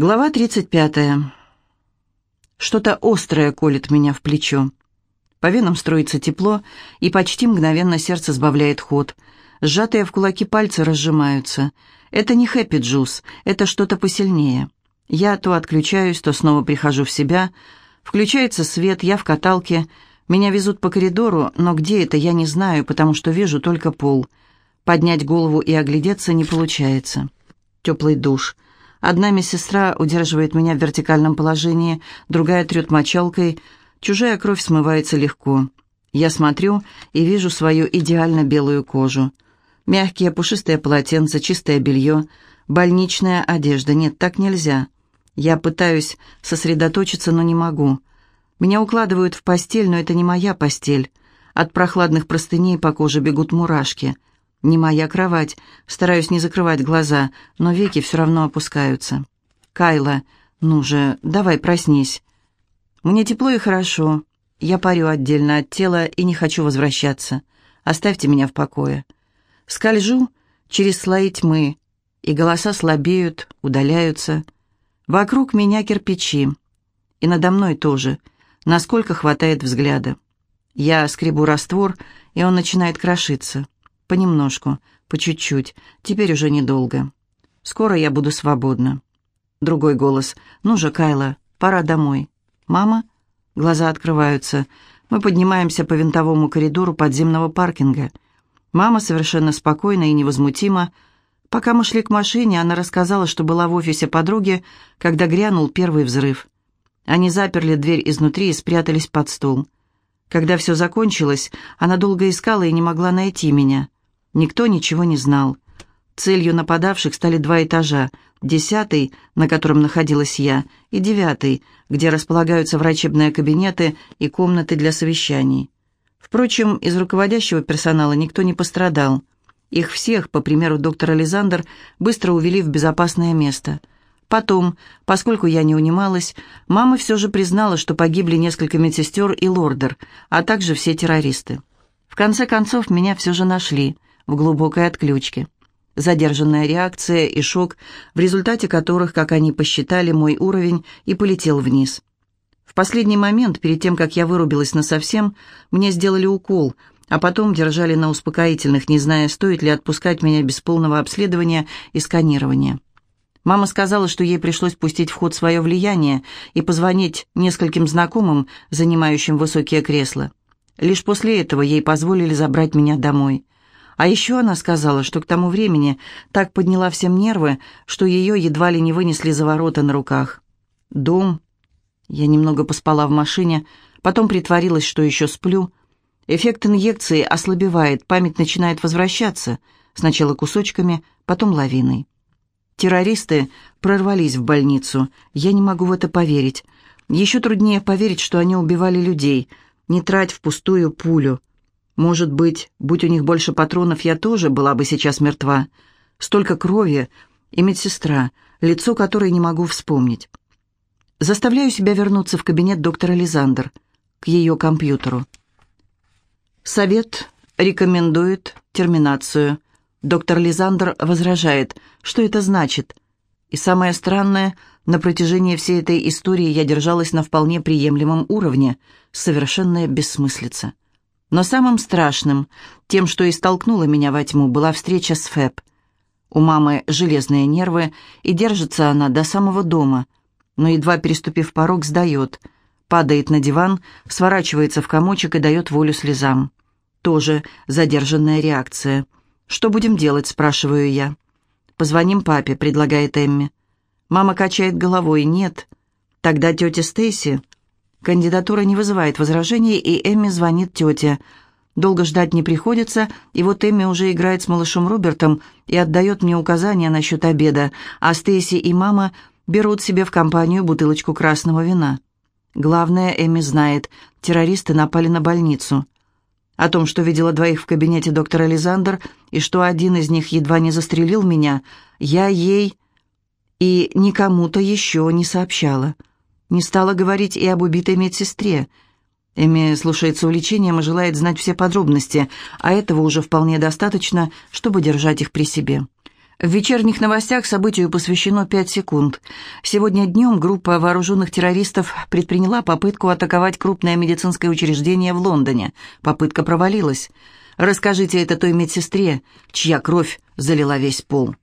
Глава 35. Что-то острое колет меня в плечо. По венам струится тепло, и почти мгновенно сердце сбавляет ход. Сжатые в кулаки пальцы разжимаются. Это не happy juice, это что-то посильнее. Я то отключаюсь, то снова прихожу в себя. Включается свет, я в каталке. Меня везут по коридору, но где это, я не знаю, потому что вижу только пол. Поднять голову и оглядеться не получается. Теплый душ — Одна медсестра удерживает меня в вертикальном положении, другая трет мочалкой. Чужая кровь смывается легко. Я смотрю и вижу свою идеально белую кожу. Мягкие пушистые полотенца, чистое белье, больничная одежда. Нет, так нельзя. Я пытаюсь сосредоточиться, но не могу. Меня укладывают в постель, но это не моя постель. От прохладных простыней по коже бегут мурашки — не моя кровать. Стараюсь не закрывать глаза, но веки все равно опускаются. Кайла, ну же, давай проснись. Мне тепло и хорошо. Я парю отдельно от тела и не хочу возвращаться. Оставьте меня в покое. Скольжу через слои тьмы, и голоса слабеют, удаляются. Вокруг меня кирпичи. И надо мной тоже, насколько хватает взгляда. Я скребу раствор, и он начинает крошиться. Понемножку, по чуть-чуть, теперь уже недолго. Скоро я буду свободна. Другой голос. «Ну же, Кайла, пора домой». «Мама?» Глаза открываются. Мы поднимаемся по винтовому коридору подземного паркинга. Мама совершенно спокойна и невозмутима. Пока мы шли к машине, она рассказала, что была в офисе подруги, когда грянул первый взрыв. Они заперли дверь изнутри и спрятались под стол. Когда все закончилось, она долго искала и не могла найти меня. Никто ничего не знал. Целью нападавших стали два этажа. Десятый, на котором находилась я, и девятый, где располагаются врачебные кабинеты и комнаты для совещаний. Впрочем, из руководящего персонала никто не пострадал. Их всех, по примеру доктора Лизандер, быстро увели в безопасное место. Потом, поскольку я не унималась, мама все же признала, что погибли несколько медсестер и лордер, а также все террористы. В конце концов, меня все же нашли – в глубокой отключке. Задержанная реакция и шок, в результате которых, как они посчитали, мой уровень и полетел вниз. В последний момент, перед тем, как я вырубилась насовсем, мне сделали укол, а потом держали на успокоительных, не зная, стоит ли отпускать меня без полного обследования и сканирования. Мама сказала, что ей пришлось пустить в ход свое влияние и позвонить нескольким знакомым, занимающим высокие кресла. Лишь после этого ей позволили забрать меня домой. А еще она сказала, что к тому времени так подняла всем нервы, что ее едва ли не вынесли за ворота на руках. Дом. Я немного поспала в машине, потом притворилась, что еще сплю. Эффект инъекции ослабевает, память начинает возвращаться, сначала кусочками, потом лавиной. Террористы прорвались в больницу. Я не могу в это поверить. Еще труднее поверить, что они убивали людей. Не трать впустую пулю. Может быть, будь у них больше патронов, я тоже была бы сейчас мертва. Столько крови и медсестра, лицо которой не могу вспомнить. Заставляю себя вернуться в кабинет доктора Лизандер, к ее компьютеру. Совет рекомендует терминацию. Доктор Лизандер возражает, что это значит. И самое странное, на протяжении всей этой истории я держалась на вполне приемлемом уровне, совершенная бессмыслица. Но самым страшным, тем, что и столкнуло меня во тьму, была встреча с Фэб. У мамы железные нервы, и держится она до самого дома, но, едва переступив порог, сдает, падает на диван, сворачивается в комочек и дает волю слезам. Тоже задержанная реакция. «Что будем делать?» – спрашиваю я. «Позвоним папе», – предлагает Эмми. Мама качает головой. «Нет». «Тогда тетя Стейси...» Кандидатура не вызывает возражений, и Эмми звонит тете. Долго ждать не приходится, и вот Эмми уже играет с малышом Робертом и отдает мне указания насчет обеда, а Стейси и мама берут себе в компанию бутылочку красного вина. Главное, Эмми знает, террористы напали на больницу. О том, что видела двоих в кабинете доктора Лизандер, и что один из них едва не застрелил меня, я ей и никому-то еще не сообщала. Не стала говорить и об убитой медсестре. Эми слушается увлечением и желает знать все подробности, а этого уже вполне достаточно, чтобы держать их при себе. В вечерних новостях событию посвящено 5 секунд. Сегодня днем группа вооруженных террористов предприняла попытку атаковать крупное медицинское учреждение в Лондоне. Попытка провалилась. Расскажите это той медсестре, чья кровь залила весь пол.